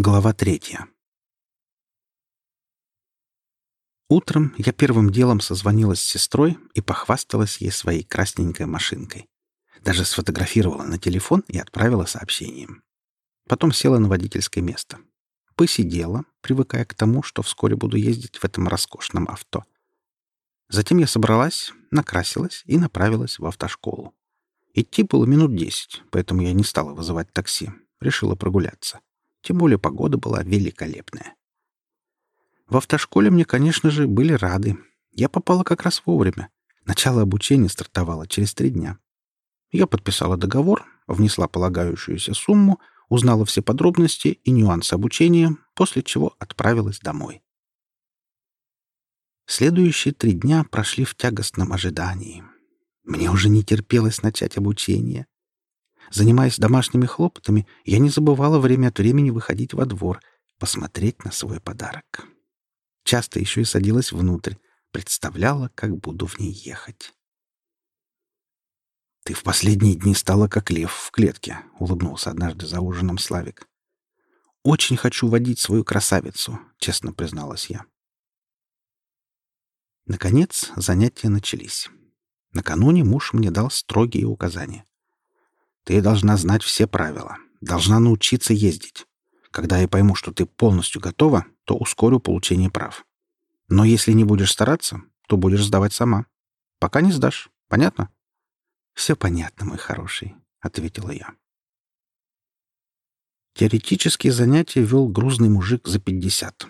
Глава третья. Утром я первым делом созвонилась с сестрой и похвасталась ей своей красненькой машинкой. Даже сфотографировала на телефон и отправила сообщением. Потом села на водительское место. Посидела, привыкая к тому, что вскоре буду ездить в этом роскошном авто. Затем я собралась, накрасилась и направилась в автошколу. Идти было минут десять, поэтому я не стала вызывать такси. Решила прогуляться. Тем более погода была великолепная. В автошколе мне, конечно же, были рады. Я попала как раз вовремя. Начало обучения стартовало через три дня. Я подписала договор, внесла полагающуюся сумму, узнала все подробности и нюансы обучения, после чего отправилась домой. Следующие три дня прошли в тягостном ожидании. Мне уже не терпелось начать обучение. Занимаясь домашними хлопотами, я не забывала время от времени выходить во двор, посмотреть на свой подарок. Часто еще и садилась внутрь, представляла, как буду в ней ехать. «Ты в последние дни стала как лев в клетке», — улыбнулся однажды за ужином Славик. «Очень хочу водить свою красавицу», — честно призналась я. Наконец, занятия начались. Накануне муж мне дал строгие указания. Ты должна знать все правила, должна научиться ездить. Когда я пойму, что ты полностью готова, то ускорю получение прав. Но если не будешь стараться, то будешь сдавать сама. Пока не сдашь. Понятно? Все понятно, мой хороший, ответила я. Теоретические занятия вел грузный мужик за пятьдесят.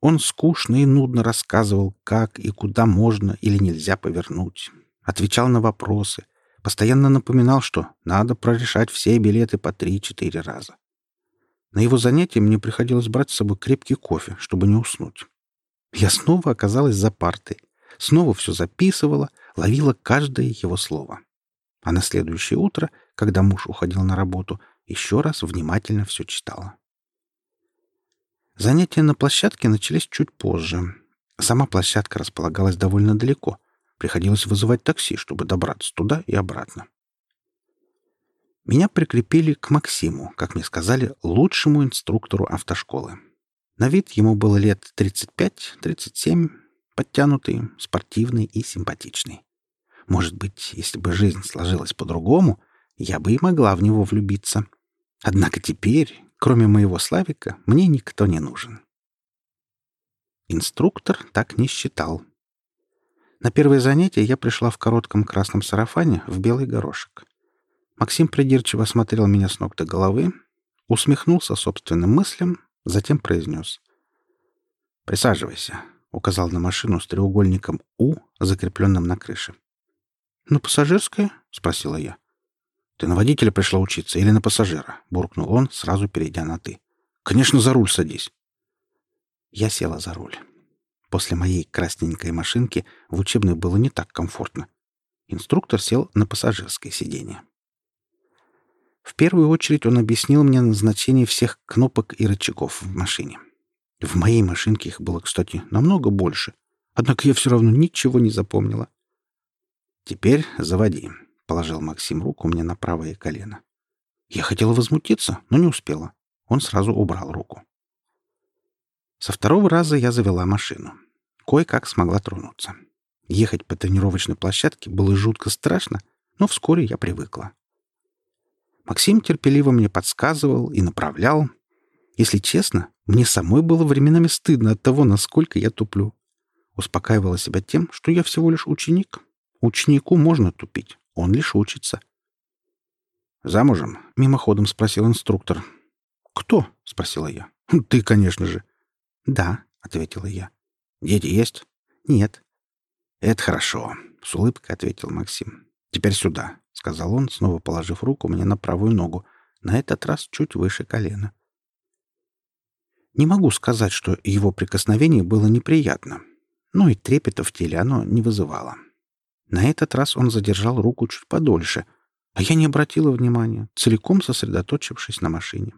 Он скучно и нудно рассказывал, как и куда можно или нельзя повернуть. Отвечал на вопросы, Постоянно напоминал, что надо прорешать все билеты по три-четыре раза. На его занятия мне приходилось брать с собой крепкий кофе, чтобы не уснуть. Я снова оказалась за партой, снова все записывала, ловила каждое его слово. А на следующее утро, когда муж уходил на работу, еще раз внимательно все читала. Занятия на площадке начались чуть позже. Сама площадка располагалась довольно далеко — Приходилось вызывать такси, чтобы добраться туда и обратно. Меня прикрепили к Максиму, как мне сказали, лучшему инструктору автошколы. На вид ему было лет 35-37, подтянутый, спортивный и симпатичный. Может быть, если бы жизнь сложилась по-другому, я бы и могла в него влюбиться. Однако теперь, кроме моего Славика, мне никто не нужен. Инструктор так не считал. На первое занятие я пришла в коротком красном сарафане в белый горошек. Максим придирчиво осмотрел меня с ног до головы, усмехнулся собственным мыслям, затем произнес. «Присаживайся», — указал на машину с треугольником «У», закрепленным на крыше. «На пассажирское?» — спросила я. «Ты на водителя пришла учиться или на пассажира?» — буркнул он, сразу перейдя на «ты». «Конечно, за руль садись». Я села за руль. После моей красненькой машинки в учебной было не так комфортно. Инструктор сел на пассажирское сиденье. В первую очередь он объяснил мне назначение всех кнопок и рычагов в машине. В моей машинке их было, кстати, намного больше. Однако я все равно ничего не запомнила. «Теперь заводи», — положил Максим руку мне на правое колено. Я хотела возмутиться, но не успела. Он сразу убрал руку. Со второго раза я завела машину. Кое-как смогла тронуться. Ехать по тренировочной площадке было жутко страшно, но вскоре я привыкла. Максим терпеливо мне подсказывал и направлял. Если честно, мне самой было временами стыдно от того, насколько я туплю. Успокаивала себя тем, что я всего лишь ученик. Ученику можно тупить, он лишь учится. «Замужем?» — мимоходом спросил инструктор. «Кто?» — спросила я. «Ты, конечно же». «Да», — ответила я. «Дети есть?» «Нет». «Это хорошо», — с улыбкой ответил Максим. «Теперь сюда», — сказал он, снова положив руку мне на правую ногу, на этот раз чуть выше колена. Не могу сказать, что его прикосновение было неприятно, но и трепета в теле оно не вызывало. На этот раз он задержал руку чуть подольше, а я не обратила внимания, целиком сосредоточившись на машине.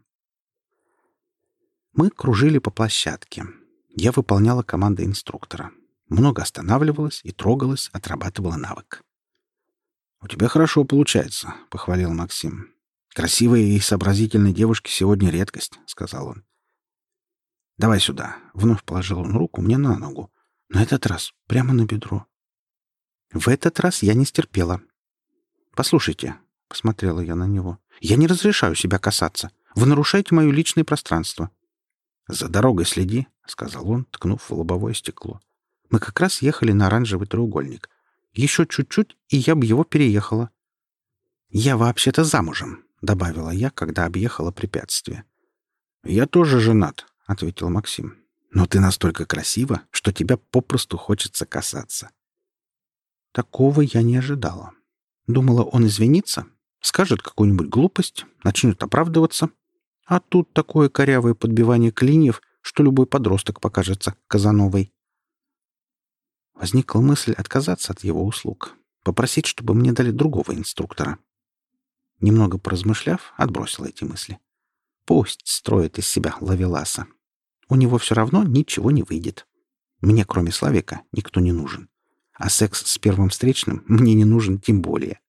Мы кружили по площадке. Я выполняла команды инструктора. Много останавливалась и трогалась, отрабатывала навык. «У тебя хорошо получается», — похвалил Максим. «Красивые и сообразительные девушки сегодня редкость», — сказал он. «Давай сюда!» — вновь положил он руку мне на ногу. На этот раз прямо на бедро. В этот раз я не стерпела. «Послушайте», — посмотрела я на него, — «я не разрешаю себя касаться. Вы нарушаете мое личное пространство». «За дорогой следи», — сказал он, ткнув в лобовое стекло. Мы как раз ехали на оранжевый треугольник. Еще чуть-чуть, и я бы его переехала. «Я вообще-то замужем», — добавила я, когда объехала препятствие. «Я тоже женат», — ответил Максим. «Но ты настолько красива, что тебя попросту хочется касаться». Такого я не ожидала. Думала, он извинится, скажет какую-нибудь глупость, начнет оправдываться. А тут такое корявое подбивание клиньев, что любой подросток покажется Казановой. Возникла мысль отказаться от его услуг, попросить, чтобы мне дали другого инструктора. Немного поразмышляв, отбросила эти мысли. Пусть строит из себя лавеласа. У него все равно ничего не выйдет. Мне, кроме Славика, никто не нужен. А секс с первым встречным мне не нужен тем более.